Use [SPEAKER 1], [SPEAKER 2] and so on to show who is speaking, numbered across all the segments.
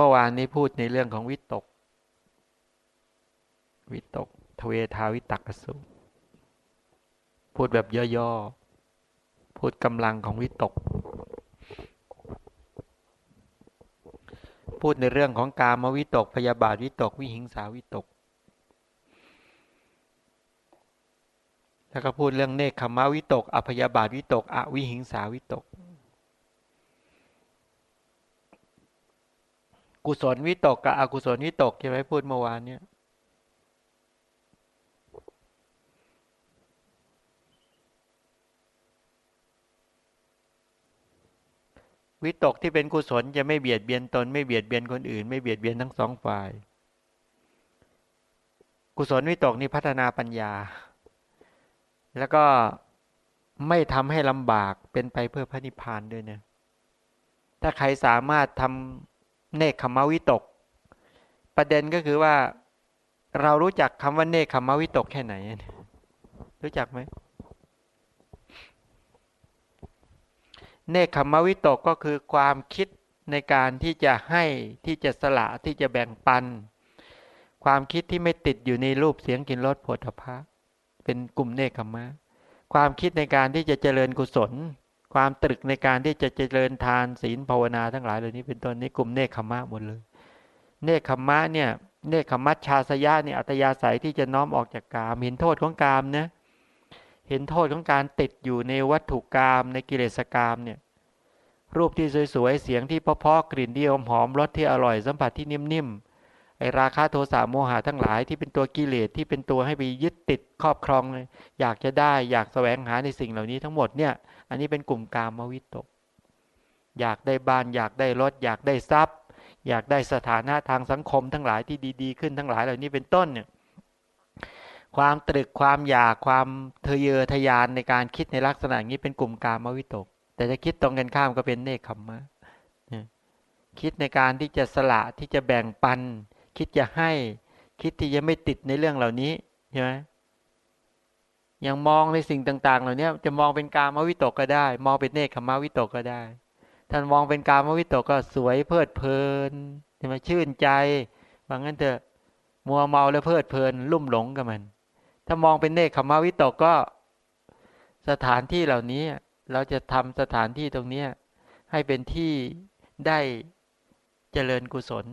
[SPEAKER 1] เมื่อวานนี้พูดในเรื่องของวิตก วิตก ทเวทาวิตักกสูพูดแบบย่อๆ พูดกำลังของวิตก พูดในเรื่องของกามวิตก พยาบาทวิตก วิหิงสาวิตก แล้วก็พูดเรื่องเนคขมาวิตกอภยาบาทวิตก อวิหิงสาวิตก กุศลวิตกกับอกุศลวิตกใช่ไหมพูดเมื่อวานเนี่ยวิตกที่เป็นกุศลจะไม่เบียดเบียนตน ไม่เบียดเบียนคนอื่น ไม่เบียดเบียนทั้งสองฝ่าย กุศลวิตกนี่พัฒนาปัญญา แล้วก็ไม่ทำให้ลำบากเป็นไปเพื่อพระนิพพานด้วยเนี่ยถ้าใครสามารถทำ เนคขมวิตก ประเด็นก็คือว่า เรารู้จักคำว่าเนคขมวิตกแค่ไหน รู้จักไหมเนคขมวิตกก็คือความคิดในการที่จะให้ที่จะสละที่จะแบ่งปัน ความคิดที่ไม่ติดอยู่ในรูปเสียงกลิ่นรสผลพะเป็นกลุ่มเนคขมะ ความคิดในการที่จะเจริญกุศล ความตรึกในการที่จะเจริญทานศีลภาวนาทั้งหลายเหล่านี้เป็นต้นนี้กลุ่มเนคขมะหมดเลย เนคขมะเนี่ยเนคขมัชชาสยะเนี่ยอัตยาศัยที่จะน้อมออกจากกาม เห็นโทษของกามนะเห็นโทษของการติดอยู่ในวัตถุกามในกิเลสกามเนี่ยรูปที่สวยๆเสียงที่เพาะๆกลิ่นที่หอมรสที่อร่อยสัมผัสที่นิ่มๆไอราคาโทสะโมหะทั้งหลายที่เป็นตัวกิเลสที่เป็นตัวให้ไปยึดติดครอบครอง อยากจะได้อยากแสวงหาในสิ่งเหล่านี้ทั้งหมดเนี่ย อันนี้เป็นกลุ่มกามวิตก อยากได้บ้านอยากได้รถอยากได้ทรัพย์ อยากได้สถานะทางสังคมทั้งหลายที่ดี ๆ ขึ้นทั้งหลายเหล่านี้เป็นต้นเนี่ยความตรึกความอยากความเทะเยอทะยานในการคิดในลักษณะนี้เป็นกลุ่มกามวิตก แต่จะคิดตรงกันข้ามก็เป็นเนคขมมะคิดในการที่จะสละที่จะแบ่งปัน คิดจะให้คิดที่จะไม่ติดในเรื่องเหล่านี้ใช่ไหม อย่างมองในสิ่งต่างๆ เหล่านี้จะมองเป็นกามวิตกก็ได้ มองเป็นเนคขมาวิตกก็ได้ท่านมองเป็นกามวิตกก็สวยเพลิดเพลินใช่ไหมชื่นใจว่างั้นเถอะมัวเมาแล้วเพลิดเพลิน ลุ่มหลงกับมัน ถ้ามองเป็นเนคขมาวิตกก็ สถานที่เหล่านี้เราจะทำสถานที่ตรงนี้ให้เป็นที่ได้เจริญกุศล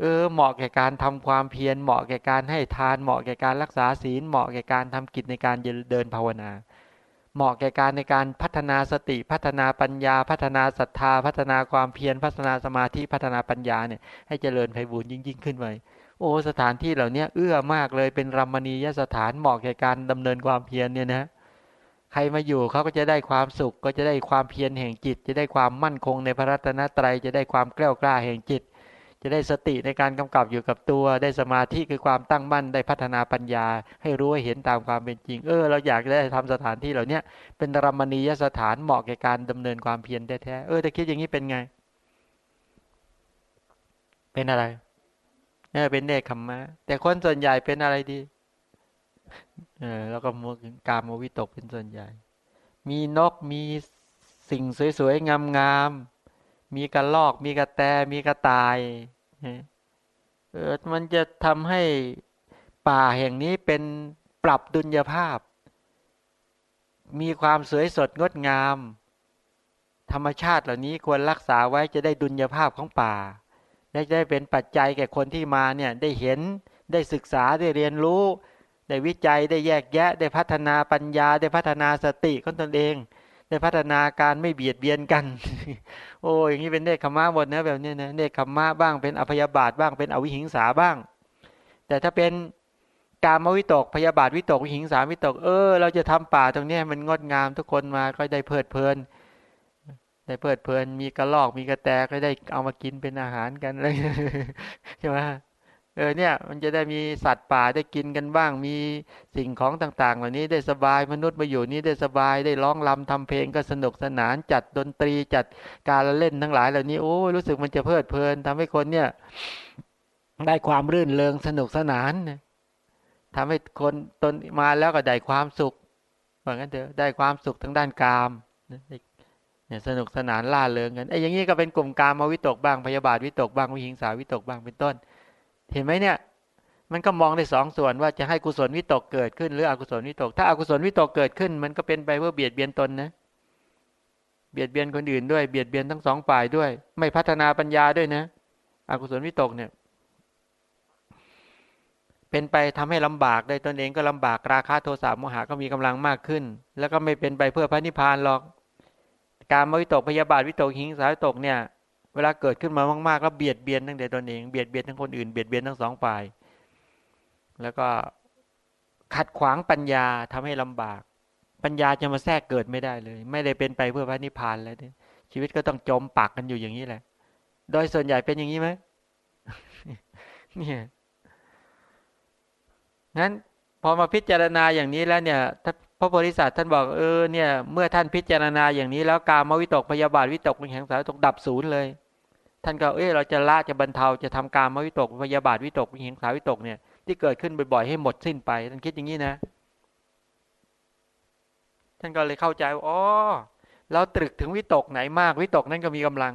[SPEAKER 1] เออเหมาะแก่การทำความเพียรเหมาะแก่การให้ทานเหมาะแก่การรักษาศีลเหมาะแก่การทำกิจในการเดินภาวนา เหมาะแก่การในการพัฒนาสติพัฒนาปัญญา พัฒนาศรัทธา พัฒนาความเพียรพัฒนาสมาธิพัฒนาปัญญาเนี่ยให้เจริญไพบูรยิ่งยิ่งขึ้นไปโอ้สถานที่เหล่านี้เอื้อมากเลยเป็นรัมณียสถานเหมาะแก่การดำเนินความเพียรเนี่ยนะใครมาอยู่เขาก็จะได้ความสุขก็จะได้ความเพียรแห่งจิต จะได้ความมั่นคงในพระรัตนตรัยจะได้ความกล้ากล้าแห่งจิต จะได้สติในการกำกับอยู่กับตัว ได้สมาธิคือความตั้งมั่น ได้พัฒนาปัญญา ให้รู้ให้เห็นตามความเป็นจริง เออ เราอยากได้ทำสถานที่เหล่านี้เป็นรมณียสถานเหมาะแก่การดำเนินความเพียรแท้ๆเออแต่คิดอย่างนี้เป็นไง เป็นอะไรเออเป็นเนคขมมะแต่คนส่วนใหญ่เป็นอะไรดี เออ แล้วก็มุกามวิตกเป็นส่วนใหญ่ มีนกมีสิ่งสวยๆงามๆ มีกระลอกมีกระแตมีกระต่ายเออมันจะทำให้ป่าแห่งนี้เป็นปรับดุลยภาพ มีความสวยสดงดงาม ธรรมชาติเหล่านี้ควรรักษาไว้จะได้ดุลยภาพของป่า และจะได้เป็นปัจจัยแก่คนที่มาเนี่ยได้เห็นได้ศึกษาได้เรียนรู้ ได้วิจัยได้แยกแยะ ได้พัฒนาปัญญา ได้พัฒนาสติของตนเอง ได้พัฒนาการไม่เบียดเบียนกัน โอ้อย่างนี้เป็นเนคขมะหมดนะแบบนี้นะเนคขมะบ้างเป็นอภยาบาทบ้างเป็นอวิหิงสาบ้าง แต่ถ้าเป็นการมวิตกพยาบาทวิตกวิหิงสาวิตกเออ เราจะทำป่าตรงนี้มันงดงามทุกคนมาก็ได้เพลิดเพลินได้เพลิดเพลินมีกระลอกมีกระแตก็ได้เอามากินเป็นอาหารกันเลยใช่ไหม เออเนี่ยมันจะได้มีสัตว์ป่าได้กินกันบ้าง มีสิ่งของต่างๆ เหล่านี้ได้สบายมนุษย์มาอยู่นี้ได้สบายได้ร้องรำทำเพลงก็สนุกสนานจัดดนตรีจัดการเล่นทั้งหลายเหล่านี้โอ้รู้สึกมันจะเพลิดเพลินทำให้คนเนี่ยได้ความรื่นเริงสนุกสนานทำให้คนตนมาแล้วก็ได้ความสุขเหมือนกันเถอะได้ความสุขทางด้านกามเนี่ยสนุกสนานล่าเริงกันไอ้อย่างนี้ก็เป็นกลุ่มการมาวิตกบ้างพยาบาทวิตกบ้างวิหิงสาวิตกบ้างเป็นต้น เห็นไหมเนี่ย มันก็มองได้สองส่วนว่าจะให้กุศลวิตกเกิดขึ้นหรืออกุศลวิตก ถ้าอากุศลวิตกเกิดขึ้น มันก็เป็นไปเพื่อเบียดเบียนตนนะเบียดเบียนคนอื่นด้วยเบียดเบียนทั้งสองฝ่ายด้วย ไม่พัฒนาปัญญาด้วยนะอกุศลวิตกเนี่ย เป็นไปทำให้ลำบากได้ตนเองก็ลำบากราคาโทสะโมหะก็มีกำลังมากขึ้น แล้วก็ไม่เป็นไปเพื่อพระนิพพานหรอก การมวิตกพยาบาทวิตกหิงสาวิตกเนี่ย เวลาเกิดขึ้นมามากๆแล้วเบียดเบียนทั้งแต่ตนเองเบียดเบียนทั้งคนอื่นเบียดเบียนทั้งสองฝ่าย แล้วก็ขัดขวางปัญญาทำให้ลำบาก ปัญญาจะมาแทรกเกิดไม่ได้เลย ไม่ได้เป็นไปเพื่อพระนิพพานแล้วชีวิตก็ต้องจมปักกันอยู่อย่างนี้แหละ โดยส่วนใหญ่เป็นอย่างนี้ไหมเนี่ยงั้นพอมาพิจารณาอย่างนี้แล้วเนี่ย พระโพธิสัตว์ท่านบอกเออเนี่ยเมื่อท่านพิจารณาอย่างนี้แล้วการมวิตกพยาบาทวิตกเป็นแห่งสารตกดับศูนย์เลย ท่านก็เออเราจะละจะบรรเทาจะทำการมวิตกพยาบาทวิตกเป็นแห่งสารวิตกเนี่ยที่เกิดขึ้นบ่อยๆให้หมดสิ้นไปท่านคิดอย่างนี้นะ ท่านก็เลยเข้าใจว่าอ๋อเราตรึกถึงวิตกไหนมากวิตกนั้นก็มีกำลัง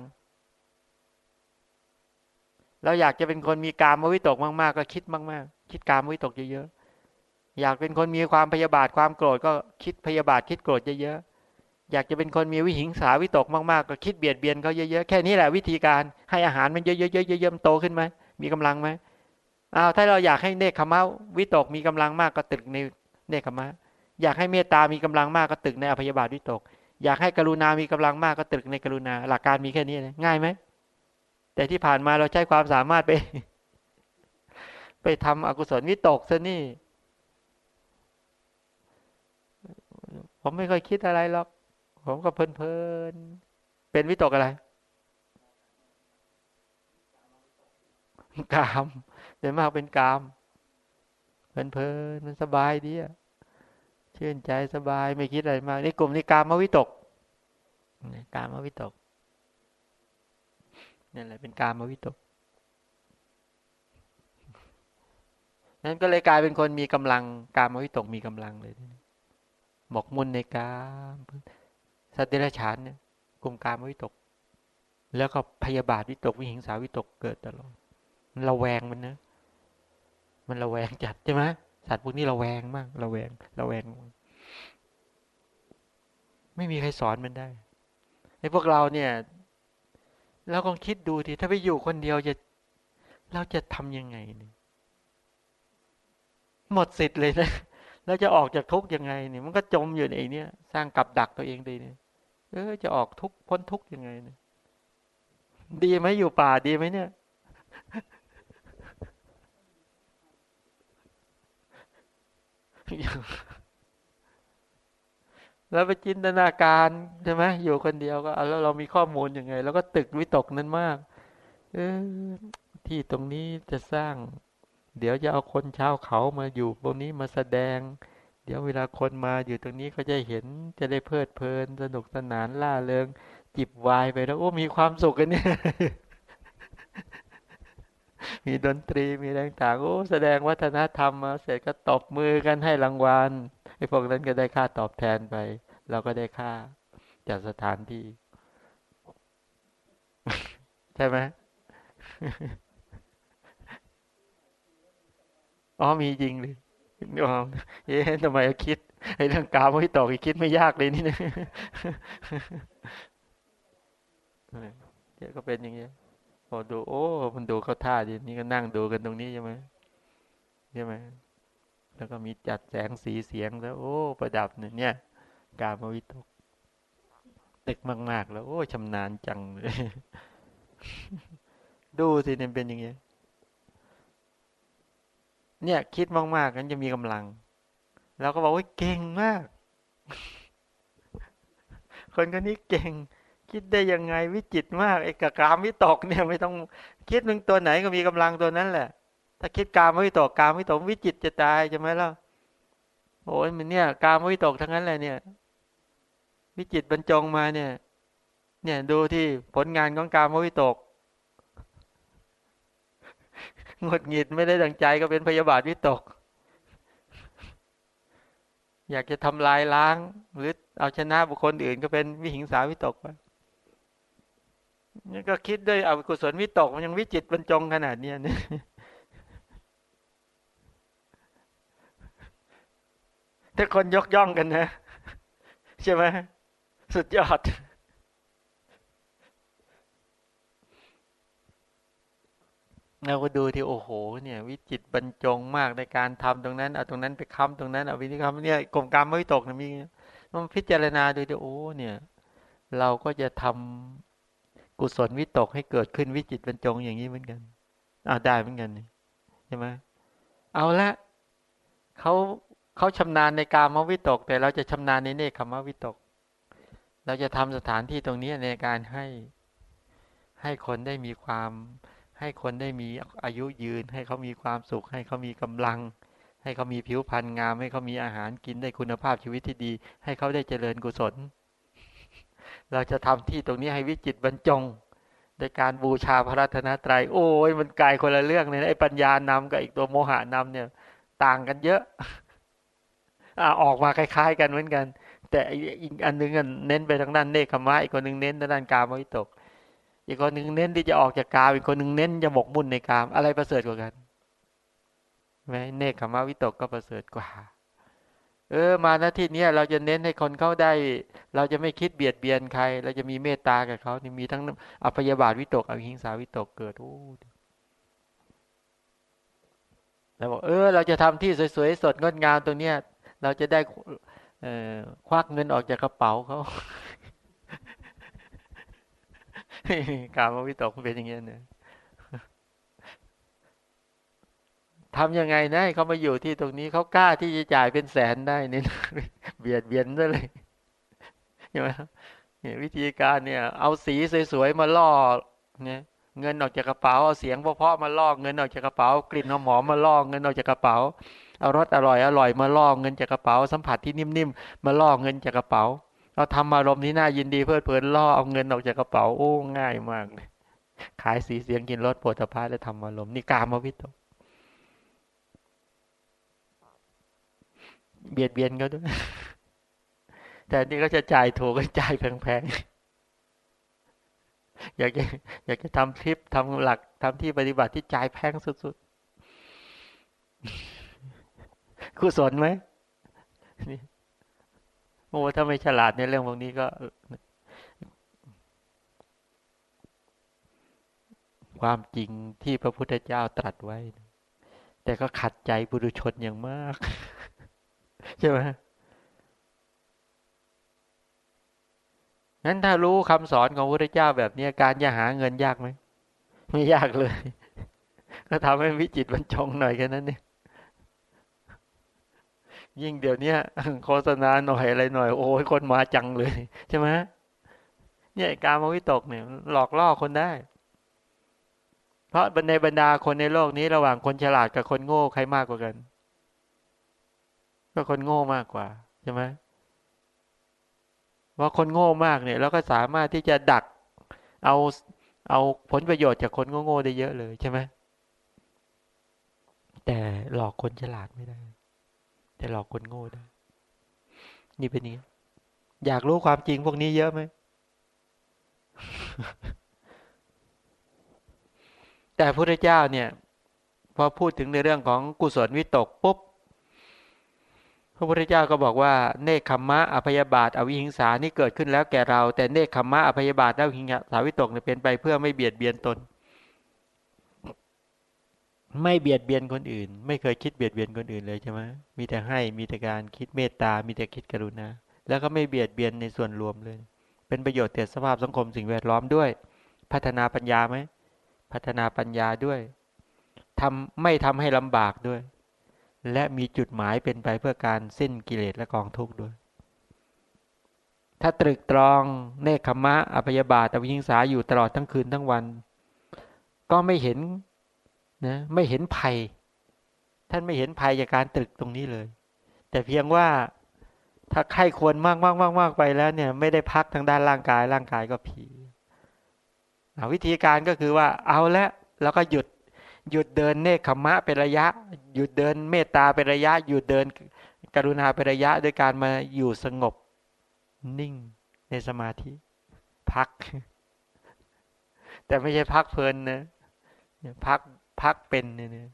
[SPEAKER 1] เราอยากจะเป็นคนมีการมวิตกมากๆ ก็คิดมาก ๆ คิดการมวิตกเยอะๆ อยากเป็นคนมีความพยาบาทความโกรธก็คิดพยาบาทคิดโกรธเยอะๆ อยากจะเป็นคนมีวิหิงสาวิตกมากๆ ก็คิดเบียดเบียนเขาเยอะๆ แค่นี้แหละวิธีการให้อาหารมันเยอะๆเยอะๆโตขึ้นไหมมีกำลังไหมอ้าวถ้าเราอยากให้เนคขมะวิตกมีกำลังมากก็ตึกในเนคขมะ อยากให้เมตตามีกำลังมากก็ตึกในอภยาบาทวิตก อยากให้กรุณามีกำลังมากก็ตึกในกรุณา หลักการมีแค่นี้เลยง่ายไหมแต่ที่ผ่านมาเราใช้ความสามารถไป ไปทำอกุศลวิตกซะนี่ ผมไม่ค่อยคิดอะไรหรอก ผมก็เพลินๆเป็นวิตกอะไรกามเดี๋ยมากเป็นกามเพลินๆมันสบายดีอะชื่นใจสบายไม่คิดอะไรมากนี่กลุ่มนี้กามมวิตกกามมวิตกนั่นแหละเป็นการมวิตกนั้นก็เลยกลายเป็นคนมีกำลัง การมวิตกมีกำลังเลย หมกมุ่นในการสัตว์เดรัจฉานเนี่ยกลุ่มการมวิตก แล้วก็พยาบาทวิตก วิหิงสาวิตกเกิดตลอดมันระแวงมันนะมันระแวงจัดใช่ไหมสัตว์พวกนี้ระแวงมากระแวงระแวง ไม่มีใครสอนมันได้ไอ้พวกเราเนี่ยเราลองคิดดูทีถ้าไปอยู่คนเดียวจะ เราจะทำยังไงเนี่ยหมดสิทธิ์เลยนะ เราจะออกจากทุกข์ยังไงเนี่ยมันก็จมอยู่ในนี้สร้างกับดักตัวเองดีเนี่ยเออจะออกทุกข์พ้นทุกข์ยังไงเนี่ยดีไหมอยู่ป่าดีไหมเนี่ย แล้วไปจินตนาการใช่ไหมอยู่คนเดียวก็แล้วเรามีข้อมูลยังไง แล้วก็ตึกวิตกนั้นมาก เออที่ตรงนี้จะสร้าง เดี๋ยวจะเอาคนชาวเขามาอยู่ตรงนี้มาแสดง เดี๋ยวเวลาคนมาอยู่ตรงนี้เขาจะเห็นจะได้เพลิดเพลินสนุกสนานล่าเริงจิบวายไปแล้วโอ้มีความสุขกันเนี่ย มีดนตรีมีแรงต่างโอ้แสดงวัฒนธรรมมาเสร็จก็ตบมือกันให้รางวัลไอ้พวกนั้นก็ได้ค่าตอบแทนไป เราก็ได้ค่าจากสถานที่ ใช่ไหม อ๋อมีจริงเลยอ๋อเอ๊ะทำไมคิดไอ้เรื่องกาวไม่ตอกอีกคิดไม่ยากเลยนี่นะเดี๋ยวก็เป็นอย่างเงี้ยพอดู โอ้มันดูเข้าท่าดีนี่ก็นั่งดูกันตรงนี้ใช่ไหมใช่ไหมแล้วก็มีจัดแสงสีเสียงแล้ว โอ้ ประดับเนี่ยกามวิตกตึกมาก ๆ แล้ว โอ้ชำนาญจังเลย ดูสิเนี่ยเป็นอย่างเงี้ย เนี่ย คิดมากๆกันจะมีกำลัง แล้วก็บอกว่าเก่งมาก คนคนนี้เก่ง คิดได้ยังไงวิจิตมากไอ้กกามวิตกเนี่ยไม่ต้องคิดหนึ่งตัวไหนก็มีกำลังตัวนั้นแหละ ถ้าคิดกามวิตกกามวิตกวิจิตจะตายใช่ไหมล่ะโอ้ยมันเนี่ย กามวิตกทั้งนั้นแหละเนี่ย วิจิตบรรจงมาเนี่ย เนี่ยดูที่ผลงานของกามวิตก งดหงิดไม่ได้ดังใจก็เป็นพยาบาทวิตก อยากจะทำลายล้าง หรือเอาชนะบุคคลอื่นก็เป็นวิหิงสาวิตกไปนี่ก็คิดด้วยอกุศลวิตกมันยังวิจิตบรรจงขนาดนี้เนี่ยถ้าคนยกย่องกันนะ ใช่ไหมสุดยอด เราก็ดูที่โอ้โห เนี่ย วิจิตบรรจงมากในการทำตรงนั้นเอาตรงนั้นไปค้ำตรงนั้นเอาวิธีค้ำเนี่ยกลมกรรมไม่ตกนะมีมันพิจารณาดูดิโอ้เนี่ย เราก็จะทำกุศลวิตกให้เกิดขึ้นวิจิตบรรจงอย่างนี้เหมือนกันเอาได้เหมือนกันใช่ไหมเอาละเขาเขาชำนาญในการมวิตก แต่เราจะชำนาญในเนคขมวิตก เราจะทำสถานที่ตรงนี้ในการให้ให้คนได้มีความ ให้คนได้มีอายุยืน ให้เขามีความสุข ให้เขามีกำลัง ให้เขามีผิวพรรณงาม ให้เขามีอาหารกินได้คุณภาพชีวิตที่ดี ให้เขาได้เจริญกุศล เราจะทำที่ตรงนี้ให้วิจิตบรรจงในการบูชาพระรัตนตรยัยโอ้ยมันกลายคนละเรื่องเลยไอ้ปัญญานำกับอีกตัวโมหะนำเนี่ย ต่างกันเยอะอออกมาคล้าย ๆ กันเหมือนกัน แต่อีกอันนึงเน้นไปทางด้านเนคขมะอีกคนนึงเน้นทางด้านกามวิตก อีกคนหนึ่งเน้นที่จะออกจากกามอีกคนหนึ่งเน้นจะหมกมุ่นในกาม อะไรประเสริฐกว่ากันไหมเนคขมาวิตกก็ประเสริฐกว่า เออ มาณที่นี้เราจะเน้นให้คนเขาได้ เราจะไม่คิดเบียดเบียนใคร เราจะมีเมตตากับเขานี่มีทั้งอภยาบาทวิตกอหิงสาวิตกเกิดโอ้แล้วบอกเออ เราจะทำที่สวยๆสดงดงามตรงเนี้ย เราจะได้เออควักเงินออกจากกระเป๋าเขา กามวิตกเป็นอย่างเงี้ยเนี่ยทำยังไงนะเขามาอยู่ที่ตรงนี้เขากล้าที่จะจ่ายเป็นแสนได้นี่เบียดเบียนซะเลยใช่ไหมเนี่ยวิธีการเนี่ย เอาสีสวยๆมาล่อเนี่ยเงินออกจากกระเป๋าเอาเสียงเพาะๆมาล่อเงินออกจากกระเป๋ากลิ่นหอมๆมาล่อเงินออกจากกระเป๋าเอารสอร่อยอร่อยมาล่อเงินจากกระเป๋าสัมผัสที่นิ่มๆมาล่อเงินจากกระเป๋า เราทำอารมณ์ที่น่ายินดีเพลิดเพลินล่อเอาเงินออกจากกระเป๋าโอ้ง่ายมากเลยขายสีเสียงกินรถโผฏฐาแล้วทำอารมณ์นี่กามวิตกเบียดเบียนเขาด้วย แต่นี่ก็จะจ่ายถูกก็จ่ายแพงๆ อยากจะอยากจะทำคลิปทำหลักทำที่ปฏิบัติที่จ่ายแพงสุดๆคุศลไหมนี่ โอ้ถ้าไม่ฉลาดในเรื่องพวกนี้ก็ความจริงที่พระพุทธเจ้าตรัสไว้ แต่ก็ขัดใจบุรุชนอย่างมาก ใช่ไหมงั้นถ้ารู้คำสอนของพระพุทธเจ้าแบบนี้การจะหาเงินยากไหม ไม่ยากเลย ก็ทำให้วิจิตบรรจงหน่อยแค่นั้นเนี่ย ยิ่งเดี๋ยวนี้โฆษณาหน่อยอะไรหน่อย โอ้ยคนมาจังเลย ใช่ไหมเนี่ยการมวิตกเนี่ย หลอกล่อคนได้ เพราะในบรรดาคนในโลกนี้ระหว่างคนฉลาดกับคนโง่ใครมากกว่ากัน ก็คนโง่มากกว่าใช่ไหมว่าคนโง่มากเนี่ยเราก็สามารถที่จะดักเอาเอาผลประโยชน์จากคนโง่ๆได้เยอะเลยใช่ไหมแต่หลอกคนฉลาดไม่ได้ แต่หลอกคนโง่ได้ นี่เป็นนี้ อยากรู้ความจริงพวกนี้เยอะไหม แต่พระพุทธเจ้าเนี่ย พอพูดถึงในเรื่องของกุศลวิตกปุ๊บ พระพุทธเจ้าก็บอกว่า เนคขมะอภยบาทอวิหิงสานี่เกิดขึ้นแล้วแก่เรา แต่เนคขมมะอภยบาทและวิหิงสาวิตกเนี่ยเป็นไปเพื่อไม่เบียดเบียนตน ไม่เบียดเบียนคนอื่น ไม่เคยคิดเบียดเบียนคนอื่นเลยใช่ไหมมีแต่ให้มีแต่การคิดเมตตา มีแต่คิดกรุณาแล้วก็ไม่เบียดเบียนในส่วนรวมเลย เป็นประโยชน์ต่อสภาพสังคมสิ่งแวดล้อมด้วย พัฒนาปัญญาไหมพัฒนาปัญญาด้วยทำไม่ทำให้ลำบากด้วย และมีจุดหมายเป็นไปเพื่อการสิ้นกิเลสและกองทุกข์ด้วย ถ้าตรึกตรองเนคขมะอภยบาตอวิหิงสาอยู่ตลอดทั้งคืนทั้งวัน ก็ไม่เห็น นะไม่เห็นภัย ท่านไม่เห็นภัยจากการตรึกตรงนี้เลย แต่เพียงว่าถ้าไข้ควรมากมากมากมากไปแล้วเนี่ย ไม่ได้พักทางด้านร่างกาย ร่างกายก็ผีวิธีการก็คือว่าเอาละแล้วก็หยุดหยุดเดินเนคขมะเป็นระยะ หยุดเดินเมตตาเป็นระยะ หยุดเดินกรุณาเป็นระยะโดยการมาอยู่สงบ นิ่งในสมาธิ พัก แต่ไม่ใช่พักเพลินนะพัก พักเป็นเนี่ย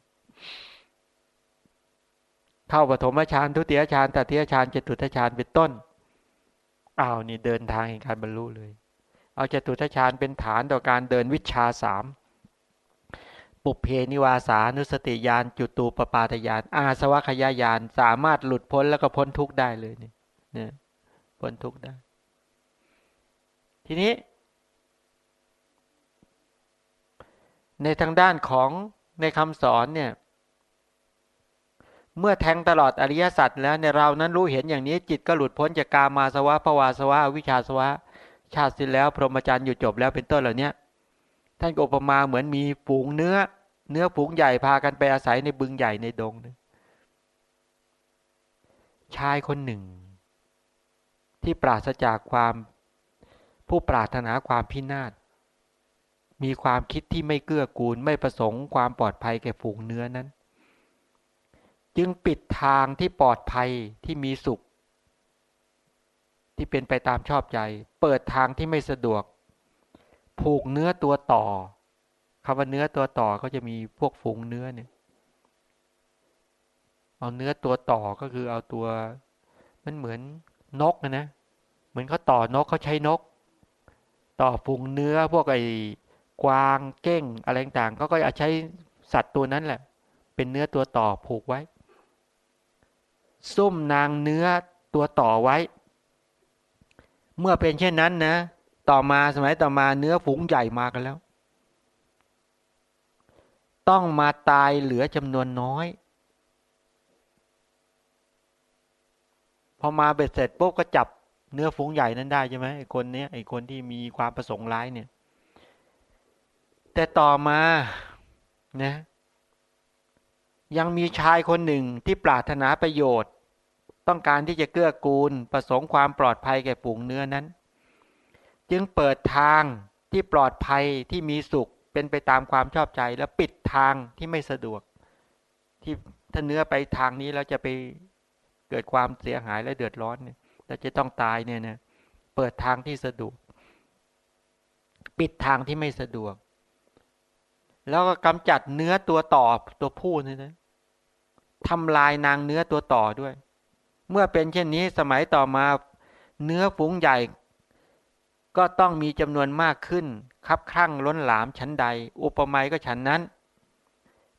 [SPEAKER 1] เข้าปฐมฌานทุติยฌานตติยฌานจตุตฌานเป็นต้นอ้าวนี่เดินทางแห่งการบรรลุเลย เอาจตุตฌานเป็นฐานต่อการเดินวิชาสามปุเพนิวาสานุสติยานจุตูปปาตยานอาสวะขยายานสามารถหลุดพ้นแล้วก็พ้นทุกข์ได้เลยนี่เนี่ยพ้นทุกข์ได้ ทีนี้ ในทางด้านของในคำสอนเนี่ยเมื่อแทงตลอดอริยสัจแล้วในเรานั้นรู้เห็นอย่างนี้จิตก็หลุดพ้นจากกามาสวะภวาสวะวิชาสวะ ชาติสิ้นแล้ว พรหมจรรย์อยู่จบแล้วเป็นต้นเหล่านี้ท่านก็อุปมาเหมือนมีฝูงเนื้อ เนื้อฝูงใหญ่พากันไปอาศัยในบึงใหญ่ในดงนชายคนหนึ่ง ที่ปราศจากความผู้ปรารถนาความพินาศ มีความคิดที่ไม่เกื้อกูลไม่ประสงค์ความปลอดภัยแก่ฝูงเนื้อนั้น จึงปิดทางที่ปลอดภัยที่มีสุข ที่เป็นไปตามชอบใจ เปิดทางที่ไม่สะดวก ผูกเนื้อตัวต่อคำว่าเนื้อตัวต่อก็จะมีพวกฝูงเนื้อเนี่ยเอาเนื้อตัวต่อก็คือเอาตัว มันเหมือนนกนะนะ เหมือนเขาต่อนกเขาใช้นก ต่อฝูงเนื้อพวกไอ กวางเก้งอะไรต่างๆเขาก็อาใช้สัตว์ตัวนั้นแหละ เป็นเนื้อตัวต่อผูกไว้ ซุ่มนางเนื้อตัวต่อไว้ เมื่อเป็นเช่นนั้นนะ ต่อมาสมัยต่อมาเนื้อฝูงใหญ่มากันแล้ว ต้องมาตายเหลือจำนวนน้อยพอมาเบ็ดเสร็จปุ๊บก็จับเนื้อฝูงใหญ่นั้นได้ใช่ไหมไอ้คนนี้ไอ้คนที่มีความประสงค์ร้ายเนี่ย แต่ต่อมานะยังมีชายคนหนึ่งที่ปรารถนาประโยชน์ ต้องการที่จะเกื้อกูล ประสงค์ความปลอดภัยแก่ฝูงเนื้อนั้น จึงเปิดทางที่ปลอดภัยที่มีสุขเป็นไปตามความชอบใจ แล้วปิดทางที่ไม่สะดวก ที่ถ้าเนื้อไปทางนี้เราจะไปเกิดความเสียหายและเดือดร้อนเนี่ยเราจะต้องตายเนี่ยนะเปิดทางที่สะดวก ปิดทางที่ไม่สะดวก แล้วก็กำจัดเนื้อตัวต่อตัวผู้นี่นะทำลายนางเนื้อตัวต่อด้วย เมื่อเป็นเช่นนี้สมัยต่อมาเนื้อฝูงใหญ่ ก็ต้องมีจำนวนมากขึ้นคับข้างล้นหลามชั้นใด อุปมาก็ฉันนั้น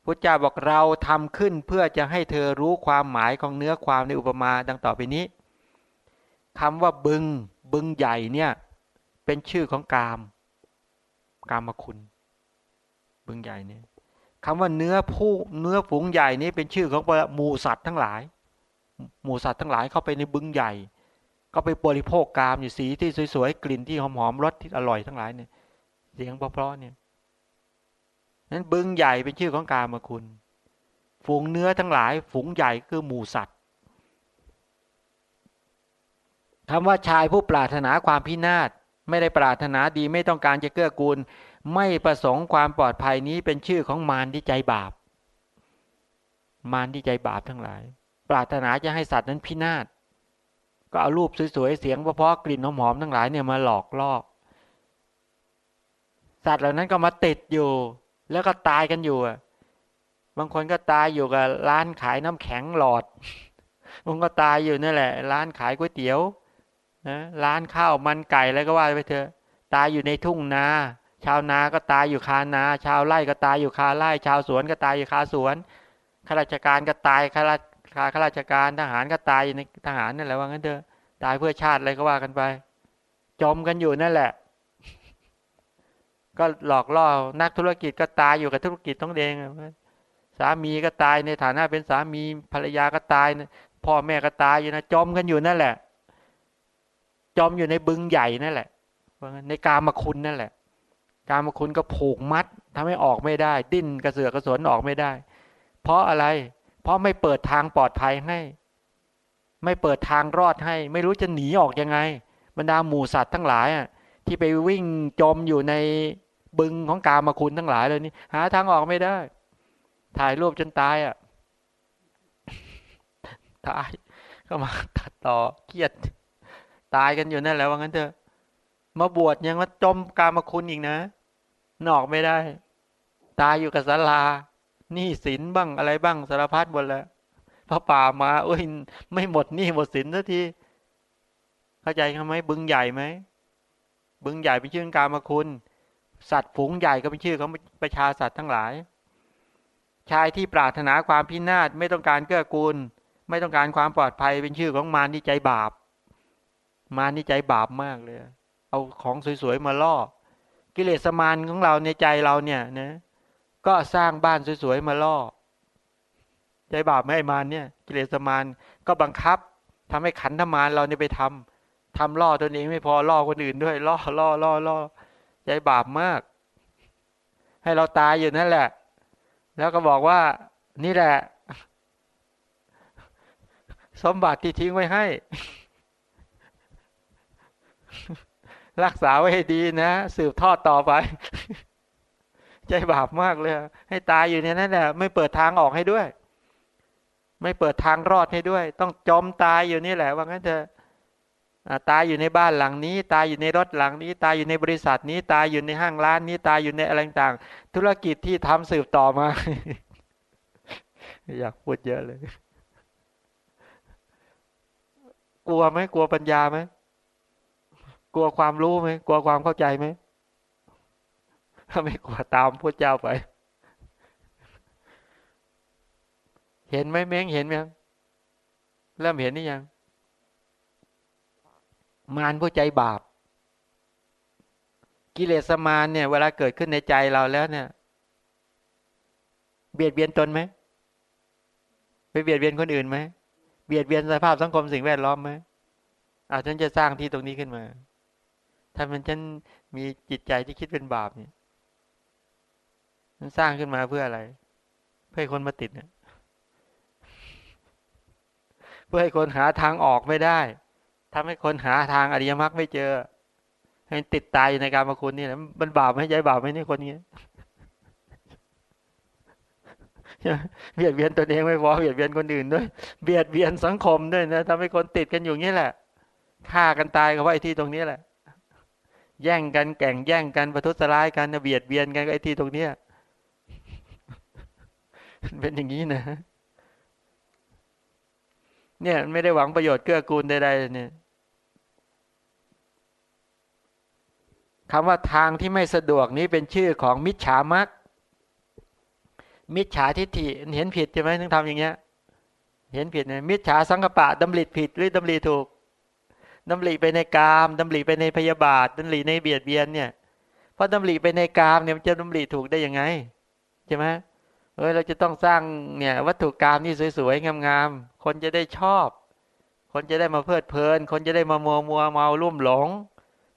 [SPEAKER 1] พุทธเจ้าบอกเราทำขึ้นเพื่อจะให้เธอรู้ความหมายของเนื้อความในอุปมาดังต่อไปนี้คำว่าบึง บึงใหญ่เนี่ย เป็นชื่อของกาม กามคุณ บึงใหญ่เนี่ยคำว่าเนื้อผู้เนื้อฝูงใหญ่นี้เป็นชื่อของหมูสัตว์ทั้งหลาย หมูสัตว์ทั้งหลายเข้าไปในบึงใหญ่ ก็ไปบริโภคกามอยู่สีที่สวยๆกลิ่นที่หอมๆรสที่อร่อยทั้งหลายเนี่ยเสียงเพราะๆเนี่ยนั้นบึงใหญ่เป็นชื่อของกามคุณ ฝูงเนื้อทั้งหลาย ฝูงใหญ่คือหมูสัตว์คำว่าชายผู้ปรารถนาความพินาศไม่ได้ปรารถนาดีไม่ต้องการจะเกื้อกูล ไม่ประสงค์ความปลอดภัยนี้เป็นชื่อของมารที่ใจบาป มารที่ใจบาปทั้งหลาย ปรารถนาจะให้สัตว์นั้นพินาศก็เอารูปสวยๆเสียงเพราะๆกลิ่นหอมๆทั้งหลายเนี่ยมาหลอกล่อสัตว์เหล่านั้นก็มาติดอยู่ แล้วก็ตายกันอยู่บางคนก็ตายอยู่กับร้านขายน้ำแข็งหลอดบางก็ตายอยู่นั่นแหละ ร้านขายก๋วยเตี๋ยวนะร้านข้าวมันไก่อะไรก็ว่าไปเถอะ ตายอยู่ในทุ่งนา ชาวนาก็ตายอยู่คานา ชาวไร่ก็ตายอยู่คาไร่ ชาวสวนก็ตายอยู่คาสวนข้าราชการก็ตายข้าราชข้าราชการทหารก็ตายในทหารนั่นแหละว่างั้นเถอะตายเพื่อชาติอะไรก็ว่ากันไป จมกันอยู่นั่นแหละ ก็หลอกล่อนักธุรกิจก็ตายอยู่กับธุรกิจต้องเองสามีก็ตายในฐานะเป็นสามีภรรยาก็ตายพ่อแม่ก็ตายอยู่นะจมกันอยู่นั่นแหละ จมอยู่ในบึงใหญ่นั่นแหละในกามคุณนั่นแหละ การมาคุณก็ผูกมัดทำให้ออกไม่ได้ ดิ้นกระเสือกกระสนออกไม่ได้ เพราะอะไร เพราะไม่เปิดทางปลอดภัยให้ ไม่เปิดทางรอดให้ ไม่รู้จะหนีออกยังไง บรรดาหมูสัตว์ทั้งหลายอะ ที่ไปวิ่งจมอยู่ในบึงของกามาคุณทั้งหลายเลยนี่หาทางออกไม่ได้ ถ่ายรูปจนตายอะตายก็มาตัดต่อเครียด ตายกันอยู่นั่นแหละว่างั้นเถอะมาบวชยังว่าจมกามาคุณอีกนะ นอกไม่ได้ ตายอยู่กับศาลานี่สินบ้างอะไรบ้างสารพัดหมดแล้วพระป่ามาโอ้ยไม่หมดนี่หมดสินสักทีเข้าใจไหมบึงใหญ่ไหมบึงใหญ่เป็นชื่อการมาคุณ สัตว์ฝูงใหญ่ก็เป็นชื่อของประชาสัตว์ทั้งหลาย ชายที่ปรารถนาความพินาศไม่ต้องการเกื้อกูล ไม่ต้องการความปลอดภัยเป็นชื่อของมารนี่ใจบาป มารนี่ใจบาปมากเลย เอาของสวยๆมาล่อ กิเลสมารของเราในใจเราเนี่ยนะก็สร้างบ้านสวยๆมาล่อใจบาปไม่ให้มารเนี่ย กิเลสมารก็บังคับทำให้ขันธมารเราเนี่ยไปทำทำล่อตนเองไม่พอล่อคนอื่นด้วยล่อล่อล่อล่อใจบาปมาก ให้เราตายอยู่นั่นแหละ แล้วก็บอกว่า นี่แหละ สมบัติที่ทิ้งไว้ให้ รักษาไว้ให้ดีนะ สืบทอดต่อไป ใจบาปมากเลย ให้ตายอยู่ในนั้นแหละไม่เปิดทางออกให้ด้วย ไม่เปิดทางรอดให้ด้วย ต้องจมตายอยู่นี่แหละ ว่างั้นเถอะตายอยู่ในบ้านหลังนี้ ตายอยู่ในรถหลังนี้ ตายอยู่ในบริษัทนี้ ตายอยู่ในห้างร้านนี้ ตายอยู่ในอะไรต่างธุรกิจที่ทำสืบต่อมา อยากพูดเยอะเลย กลัวไหมกลัวปัญญาไหม กลัวความรู้ไหมกลัวความเข้าใจไหมถ้าไม่กลัวตามพระเจ้าไป เห็นไหมเม้งเห็นไหมเริ่มเห็นนี่ยัง มารผู้ใจบาป กิเลสมารเนี่ย เวลาเกิดขึ้นในใจเราแล้วเนี่ย เบียดเบียนตนไหมไปเบียดเบียนคนอื่นไหมเบียดเบียนสภาพสังคมสิ่งแวดล้อมไหมอาฉันจะสร้างที่ตรงนี้ขึ้นมา ถ้ามันฉันมีจิตใจที่คิดเป็นบาปเนี่ย มันสร้างขึ้นมาเพื่ออะไร เพื่อให้คนมาติดเนี่ยเพื่อให้คนหาทางออกไม่ได้ทำให้คนหาทางอริยมรรคไม่เจอ ให้ติดตายในการมาคุณนี่แหละมันบาปไหม่ใช่บาปไหมนี่คนนี้เบียดเบียนตัวเองไม่พอเบียดเบียนคนอื่นด้วย เบียดเบียนสังคมด้วยนะทำให้คนติดกันอยู่นี่แหละฆ่ากันตายก็ว่าไอ้ที่ตรงนี้แหละ แย่งกันแก่งแย่งกันประทุษร้ายกันเบียดเบียนกันไอ้ที่ตรงเนี้ยเป็นอย่างนี้นะเนี่ยไม่ได้หวังประโยชน์เกื้อกูลใดๆเนี่ยคำว่าทางที่ไม่สะดวกนี้เป็นชื่อของมิจฉามักมิจฉาทิฏฐิเห็นผิดใช่ไหมถึงทำอย่างเงี้ย เห็นผิดเนี่ยมิจฉาสังกปะดำริผิดหรือดำริถูก ดำริไปในกามดำริไปในพยาบาทดำริในเบียดเบียนเนี่ยเพราะดำริไปในกามเนี่ยมันจะดำริถูกได้ยังไงใช่ไหมเออเราจะต้องสร้างเนี่ยวัตถุกรรมที่สวยๆงามๆ คนจะได้ชอบ คนจะได้มาเพลิดเพลิน คนจะได้มามัวมัวเมาลุ่มหลง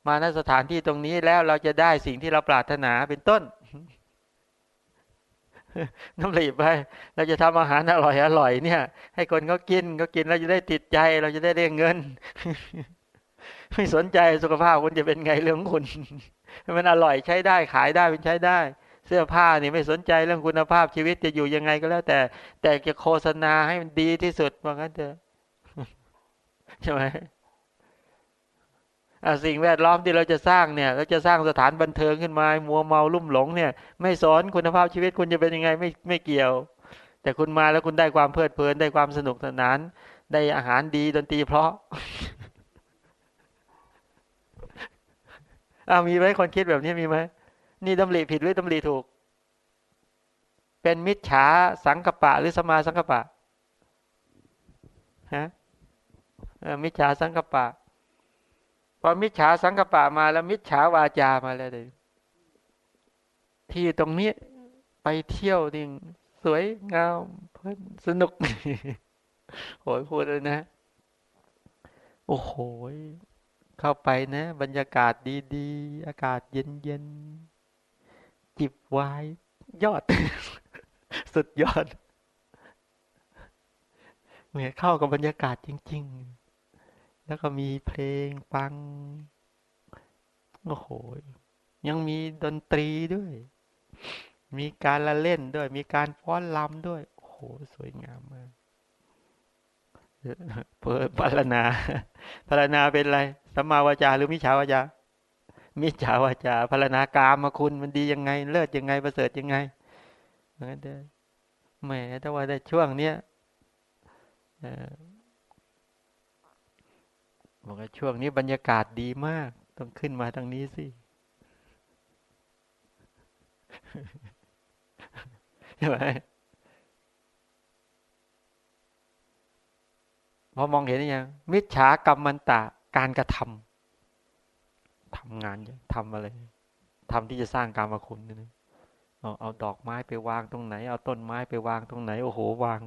[SPEAKER 1] มาณสถานที่ตรงนี้แล้วเราจะได้สิ่งที่เราปรารถนาเป็นต้น น้ำหลีบไป เราจะทำอาหารอร่อยอร่อยเนี่ย ให้คนเขากินเขากินเราจะได้ติดใจ เราจะได้ได้เงิน ไม่สนใจสุขภาพคุณจะเป็นไงเรื่องคุณมันอร่อยใช้ได้ขายได้เป็นใช้ได้ เสื้อผ้านี่ไม่สนใจเรื่องคุณภาพชีวิตจะอยู่ยังไงก็แล้ว แต่ แต่จะโฆษณาให้มันดีที่สุดว่างั้นเถอะใช่ไหม สิ่งแวดล้อมที่เราจะสร้างเนี่ย เราจะสร้างสถานบันเทิงขึ้นมามัวเมาลุ่มหลงเนี่ย ไม่สอนคุณภาพชีวิตคุณจะเป็นยังไงไม่ไม่เกี่ยว แต่คุณมาแล้วคุณได้ความเพลิดเพลินได้ความสนุกสนาน ได้อาหารดีดนตรีเพราะอามีไหมคนคิดแบบนี้มีไหมนี่ตำริผิดหรือตำริถูก เป็นมิจฉาสังกปะ หรือสมาสังกปะฮะมิจฉาสังกปะ พอมิจฉาสังกปะมาแล้วมิจฉาวาจามาแล้วเลยที่ตรงนี้ไปเที่ยวดิ่งสวยงามเพื่อนสนุกโหยพูดเลยนะ โอ้โหเข้าไปนะ บรรยากาศดีๆ อากาศเย็นๆ จิบวายยอด สุดยอดเหมือนเข้ากับบรรยากาศจริง ๆ แล้วก็มีเพลงฟัง โอ้โห ยังมีดนตรีด้วย มีการละเล่นด้วย มีการฟ้อนลำด้วย โอ้โห สวยงามมากเปิดพารณาพารณาเป็นอะไรสัมมาวาจาหรือมิจฉาวาจามิจฉาวาจาพารณากามมาคุณมันดียังไง เลิศยังไงประเสริฐยังไงเหมือนเดิมแหมถ้าว่าได้ช่วงเนี้ย บอกว่าช่วงนี้บรรยากาศดีมาก ต้องขึ้นมาทางนี้สิใช่ไหมพอมองเห็นยังมิจฉากรรมมันตะการกระทำทำงานทำอะไรทำที่จะสร้างกรรมคุณนี่เอาเอาดอกไม้ไปวางตรงไหน เอาต้นไม้ไปวางตรงไหน โอ้โหวาง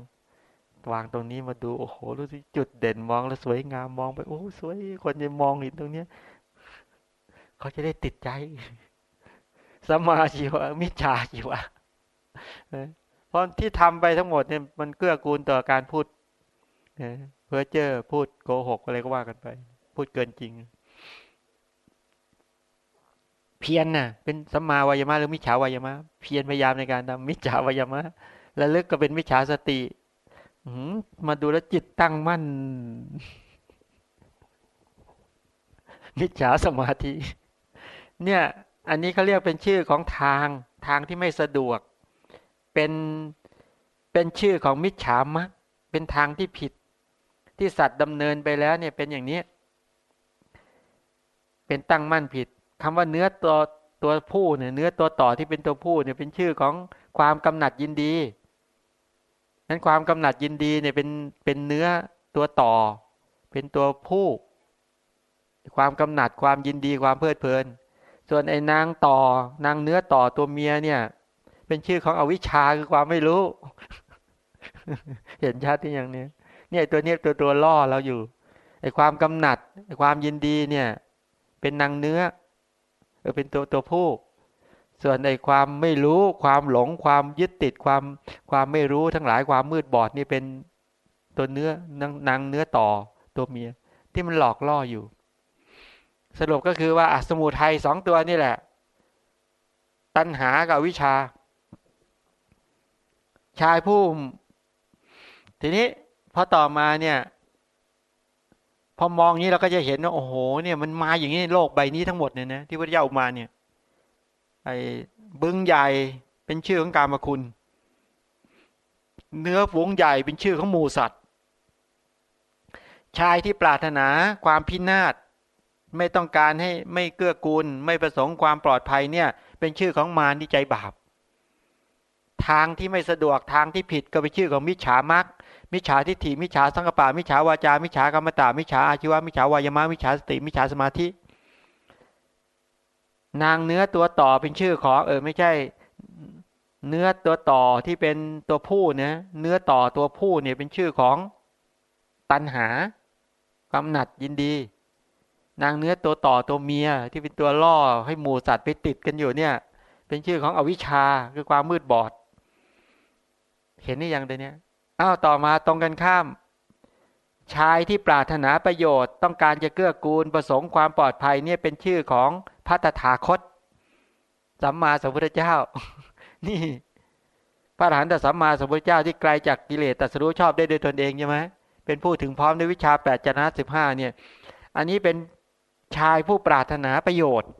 [SPEAKER 1] วางตรงนี้มาดูโอ้โหรู้สิจุดเด่นมองแล้วสวยงามมองไปโอ้สวยคนจะมองเห็นตรงเนี้ยเขาจะได้ติดใจสมาชีวะมิจฉาชีวะเพราะที่ทำไปทั้งหมดเนี่ยมันเกื้อกูลต่อการพูดเพื่อเจอพูดโกหกอะไรก็ว่ากันไป พูดเกินจริง เพียรน่ะ เป็นสัมมาวายมะหรือมิจฉาวายมะ เพียรพยายามในการทำมิจฉาวายมะแล้วลึกก็เป็นมิจฉาสติ มาดูแลจิตตั้งมั่นมิจฉาสมาธิ เนี่ย อันนี้เขาเรียกเป็นชื่อของทางทางที่ไม่สะดวก เป็นเป็นชื่อของมิจฉามะเป็นทางที่ผิด ที่สัตว์ดำเนินไปแล้วเนี่ยเป็นอย่างนี้ เป็นตั้งมั่นผิดคำว่าเนื้อตัวตัวผู้เนี่ยเนื้อตัวต่อที่เป็นตัวผู้เนี่ยเป็นชื่อของความกำหนัดยินดี นั้นความกำหนัดยินดีเนี่ยเป็นเป็นเนื้อตัวต่อ เป็นตัวผู้ ความกำหนัดความยินดีความเพลิดเพลิน ส่วนไอ้นางต่อนางเนื้อต่อตัวเมียเนี่ย เป็นชื่อของอวิชชาคือความไม่รู้ เห็นชัดที่อย่างนี้เนี่ยตัวเนี้ยตัวตัวล่อเราอยู่ไอ้ความกำหนัดไอ้ความยินดีเนี่ย เป็นนางเนื้อเออเป็นตัวตัวผู้ ส่วนไอ้ความไม่รู้ความหลงความยึดติดความความไม่รู้ทั้งหลายความมืดบอดนี่เป็นตัวเนื้อนางนางเนื้อต่อตัวเมีย ที่มันหลอกล่ออยู่ สรุปก็คือว่าสมุทัยสองตัวนี่แหละ ตัณหากับวิชา ชายผู้ทีนี้พอต่อมาเนี่ย พอมองนี้เราก็จะเห็นว่าโอ้โห เนี่ยมันมาอย่างนี้โลกใบนี้ทั้งหมดเนี่ยนะที่พระเจ้ามาเนี่ย ไอ้บึงใหญ่เป็นชื่อของการมคุณ เนื้อฝูงใหญ่เป็นชื่อของหมูสัตว์ ชายที่ปรารถนาความพินาศไม่ต้องการให้ไม่เกื้อกูล ไม่ประสงค์ความปลอดภัยเนี่ยเป็นชื่อของมารที่ใจบาป ทางที่ไม่สะดวกทางที่ผิดก็เป็นชื่อของมิจฉามักมิจฉาทิฏฐิมิจฉาสังกปะมิจฉาวาจามิจฉากรรมตามิจฉาอาชีวะมิจฉาวายมะมิจฉาสติมิจฉาสมาธิ นางเนื้อตัวต่อเป็นชื่อของเออไม่ใช่ เนื้อตัวต่อที่เป็นตัวผู้นะเนื้อต่อตัวผู้เนี่ยเป็นชื่อของตันหากำหนัดยินดี นางเนื้อตัวต่อตัวเมียที่เป็นตัวล่อให้หมูสัตว์ไปติดกันอยู่เนี่ย เป็นชื่อของอวิชชาคือความมืดบอด เห็นนี่ยังเดี๋ยวนี้อ้าวต่อมาตรงกันข้าม ชายที่ปรารถนาประโยชน์ ต้องการจะเกื้อกูลประสงค์ความปลอดภัยเนี่ยเป็นชื่อของ พระตถาคต สัมมาสัมพุทธเจ้า นี่ พระอรหันตสัมมาสัมพุทธเจ้าที่ไกลจากกิเลสตัสรู้ชอบได้โดยตนเองใช่ไหมเป็นผู้ถึงพร้อมในวิชาแปดจนะสิบห้าเนี่ย อันนี้เป็นชายผู้ปรารถนาประโยชน์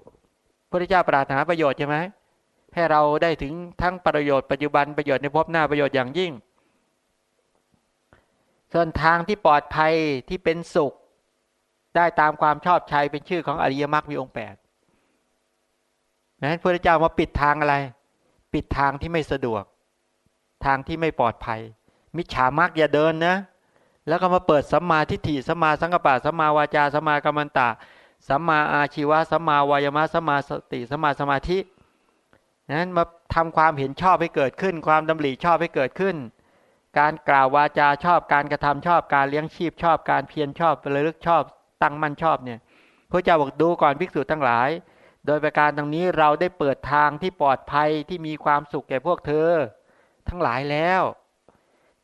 [SPEAKER 1] พระเจ้าปรารถนาประโยชน์ใช่ไหมให้เราได้ถึงทั้งประโยชน์ปัจจุบันประโยชน์ในภพหน้าประโยชน์อย่างยิ่ง ส่วนทางที่ปลอดภัยที่เป็นสุข ได้ตามความชอบใจเป็นชื่อของอริยมรรคมีองค์แปด นั้นพระเจ้ามาปิดทางอะไร ปิดทางที่ไม่สะดวก ทางที่ไม่ปลอดภัย มิจฉามรรคอย่าเดินนะ แล้วก็มาเปิดสัมมาทิฏฐิสัมมาสังกปะสัมมาวาจาสัมมากรรมันตะสัมมาอาชีวะสัมมาวายมะสัมมาสติสัมมาสมาธินั้นมาทำความเห็นชอบให้เกิดขึ้น ความดำริชอบให้เกิดขึ้น การกล่าววาจาชอบการกระทำชอบการเลี้ยงชีพชอบการเพียรชอบระลึกชอบตั้งมั่นชอบเนี่ยพระเจ้าบอกดูก่อนภิกษุทั้งหลาย โดยประการตรงนี้เราได้เปิดทางที่ปลอดภัยที่มีความสุขแก่พวกเธอ ทั้งหลายแล้ว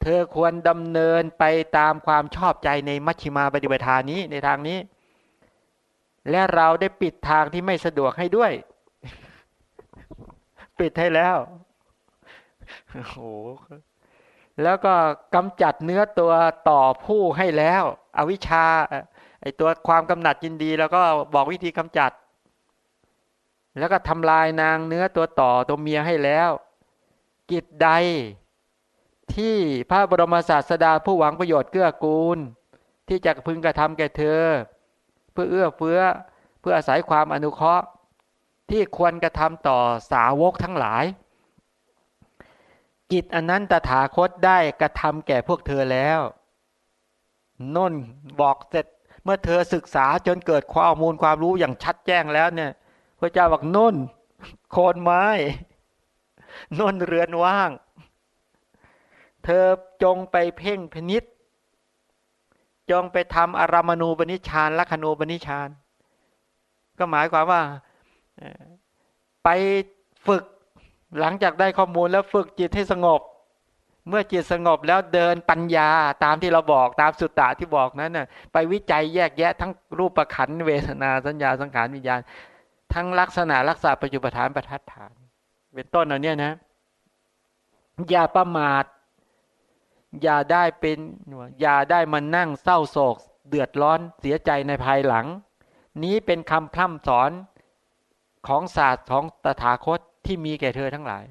[SPEAKER 1] เธอควรดำเนินไปตามความชอบใจในมัชฌิมาปฏิบัติานี้ในทางนี้ และเราได้ปิดทางที่ไม่สะดวกให้ด้วย ปิดให้แล้วโอ้โหแล้วก็กำจัดเนื้อตัวต่อผู้ให้แล้ว อวิชชาไอตัวความกำหนัดยินดี แล้วก็บอกวิธีกำจัด แล้วก็ทำลายนางเนื้อตัวต่อตัวเมียให้แล้ว กิจใด ที่พระบรมศาสดาผู้หวังประโยชน์เกื้อกูล ที่จะพึงกระทำแก่เธอ เพื่อเอื้อเฟื้อเพื่ออาศัยความอนุเคราะห์ ที่ควรกระทำต่อสาวกทั้งหลาย กิจอันนั้นตถาคตได้กระทำแก่พวกเธอแล้วน่นบอกเสร็จเมื่อเธอศึกษาจนเกิดข้อมูลความรู้อย่างชัดแจ้งแล้วเนี่ย พระเจ้าบอกน่น โคนไม้น่นเรือนว่าง เธอจงไปเพ่งพนิษจงไปทำอารามณูปนิชานลัคนูปนิชานก็หมายความว่าไปฝึกหลังจากได้ข้อมูลแล้วฝึกจิตให้สงบ เมื่อจิตสงบแล้วเดินปัญญาตามที่เราบอกตามสุตตะที่บอกนั้นน่ะไปวิจัยแยกแยะทั้งรูปประขันเวทนาสัญญาสังขารวิญญาณ ทั้งลักษณะลักษณะปัจจุบันประทัดฐาน เป็นต้นเอาเนี่ยนะ อย่าประมาท อย่าได้เป็นอย่าได้มานั่งเศร้าโศก เดือดร้อนเสียใจในภายหลัง นี้เป็นคำพร่ำสอนของศาสตร์ของตถาคตที่มีแก่เธอทั้งหลาย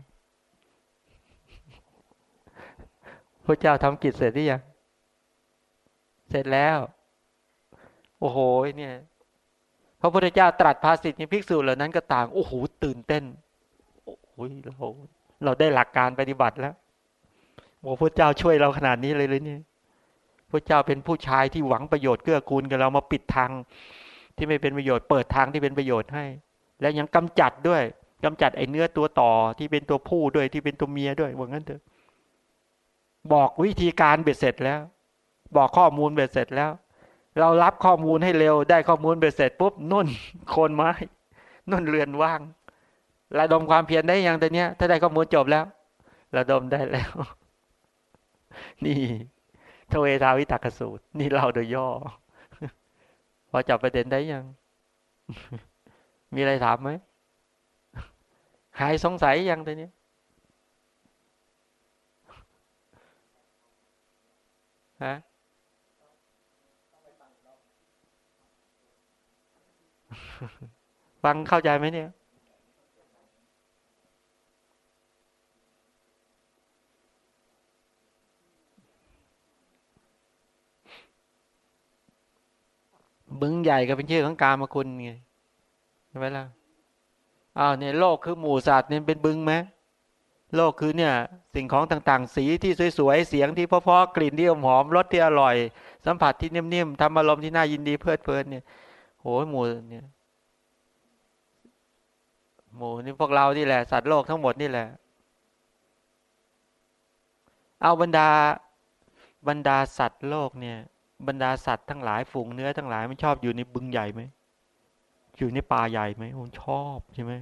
[SPEAKER 1] พระเจ้าทำกิจเสร็จหรือยัง เสร็จแล้ว โอ้โหเนี่ย พระพุทธเจ้าตรัสภาษิตในภิกษุเหล่านั้นก็ต่างโอ้โหตื่นเต้นโอ้โหเราเราได้หลักการปฏิบัติแล้วโอ้พระเจ้าช่วยเราขนาดนี้เลยเลยเนี่พระเจ้าเป็นผู้ชายที่หวังประโยชน์เกื้อกูลกับเรามาปิดทางที่ไม่เป็นประโยชน์เปิดทางที่เป็นประโยชน์ให้ และยังกำจัดด้วยกำจัดไอ้เนื้อตัวต่อที่เป็นตัวผู้ด้วยที่เป็นตัวเมียด้วยว่างั้นเถอะบอกวิธีการเบ็ดเสร็จแล้ว บอกข้อมูลเบ็ดเสร็จแล้ว เรารับข้อมูลให้เร็ว ได้ข้อมูลเบ็ดเสร็จปุ๊บนุ่นโคนไม้ นุ่นเรือนว่าง ระดมความเพียรได้ยังแต่เนี้ย ถ้าได้ข้อมูลจบแล้ว ระดมได้แล้ว นี่ทเวทาวิตากสูตร นี่เราโดยย่อ พอจับประเด็นได้ยัง มีอะไรถามไหม หายสงสัยยังแต่เนี้ยฮะ ฟังเข้าใจไหมเนี่ย บึงใหญ่ก็เป็นชื่อของกามคุณไงใช่ไหมล่ะอ้าวเนี่ยโลกคือหมู่สัตว์เนี่ยเป็นบึงไหมโลกคือเนี่ย สิ่งของต่างๆ สีที่สวยๆ เสียงที่เพาะๆกลิ่นที่หอมรสที่อร่อย สัมผัสที่นิ่มๆทำอารมณ์ที่น่ายินดีเพลิดเพลินเนี่ยโหหมู่เนี่ย หมู่นี่พวกเรานี่แหละสัตว์โลกทั้งหมดนี่แหละ เอาบรรดาบรรดาสัตว์โลกเนี่ย บรรดาสัตว์ทั้งหลายฝูงเนื้อทั้งหลายมันชอบอยู่ในบึงใหญ่ไหมอยู่ในป่าใหญ่ไหมมันชอบใช่ไหม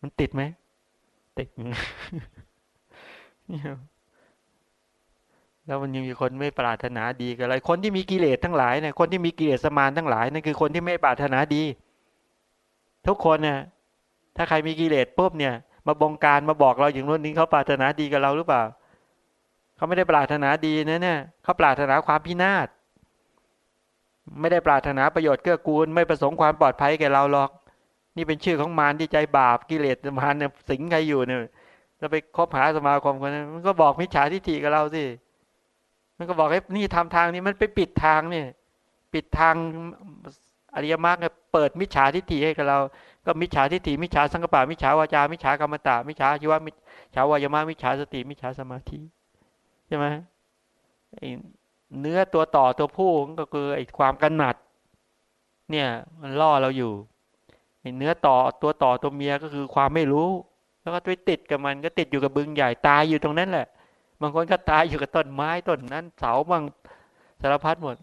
[SPEAKER 1] มันติดไหมติดแล้วมันยังมีคนไม่ปรารถนาดีกันอะไรคนที่มีกิเลสทั้งหลายเนี่ยคนที่มีกิเลสมานทั้งหลายนั่นคือคนที่ไม่ปรารถนาดี ทุกคนเนี่ย ถ้าใครมีกิเลสปุ๊บเนี่ย มาบงการมาบอกเราอย่างนู้นนี้เขาปรารถนาดีกับเราหรือเปล่าเขาไม่ได้ปรารถนาดีนะเนี่ยเขาปรารถนาความพินาศไม่ได้ปรารถนาประโยชน์เกื้อกูล ไม่ประสงค์ความปลอดภัยแก่เราหรอก นี่เป็นชื่อของมารที่ใจบาปกิเลสมารเนี่ยสิงใครอยู่เนี่ยเราไปคบหาสมาคมกันมันก็บอกมิจฉาทิฏฐิกับเราสิมันก็บอกให้นี่ทำทางนี้มันไปปิดทางเนี่ย ปิดทางอริยมรรคเปิดมิจฉาทิฏฐิให้กับเรา ก็มิจฉาทิฏฐิมิจฉาสังกปะมิจฉาวาจามิจฉากรรมตามิจฉาชีวะมิจฉาวายมะมิจฉาสติมิจฉาสมาธิใช่ไหมเนื้อตัวต่อตัวผู้ก็คือไอ้ความกันหนัด เนี่ยมันล่อเราอยู่ไอ้เนื้อต่อตัวต่อตัวเมียก็คือความไม่รู้ แล้วก็ไปติดกับมันก็ติดอยู่กับบึงใหญ่ตายอยู่ตรงนั้นแหละ บางคนก็ตายอยู่กับต้นไม้ต้นนั้น เสาบางสารพัดหมด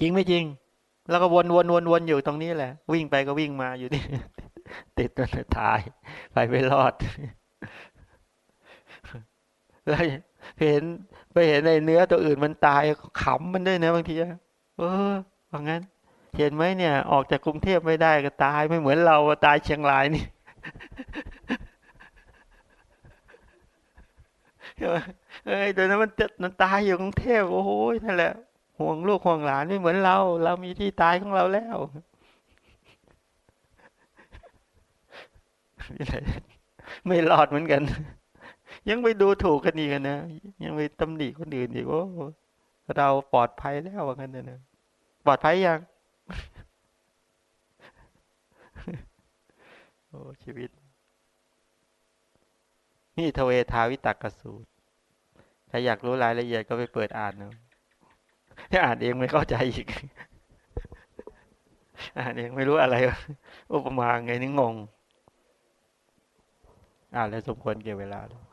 [SPEAKER 1] จริงไม่จริง แล้วก็วนวนวนวนอยู่ตรงนี้แหละ วิ่งไปก็วิ่งมาอยู่นี่ติดตัวตาย ไปไม่รอดแล้วเห็นไปเห็นในเนื้อตัวอื่นมันตายขำมันด้วยนะบางทีเออว่างั้น เห็นไหมเนี่ย ออกจากกรุงเทพไม่ได้ก็ตายไม่เหมือนเราตายเชียงรายนี่เอ้ยตัวนั้นมันมันตายอยู่กรุงเทพโอ้โหนั่นแหละ ห่วงลูกห่วงหลานไม่เหมือนเรา เรามีที่ตายของเราแล้วไม่รอดเหมือนกัน ยังไปดูถูกกันอีกนะยังไปตำหนิคนอื่นอีกโอ้เราปลอดภัยแล้วว่างั้นนะปลอดภัยยังโอ้ชีวิต นี่ทเวทาวิตักกสูตร ถ้าอยากรู้รายละเอียดก็ไปเปิดอ่านนะ ถ้าอ่านเองไม่เข้าใจอีก อ่านเองไม่รู้อะไรอุปมาไงนี่งง อ่านแล้วสมควรเก็บเวลาแล้ว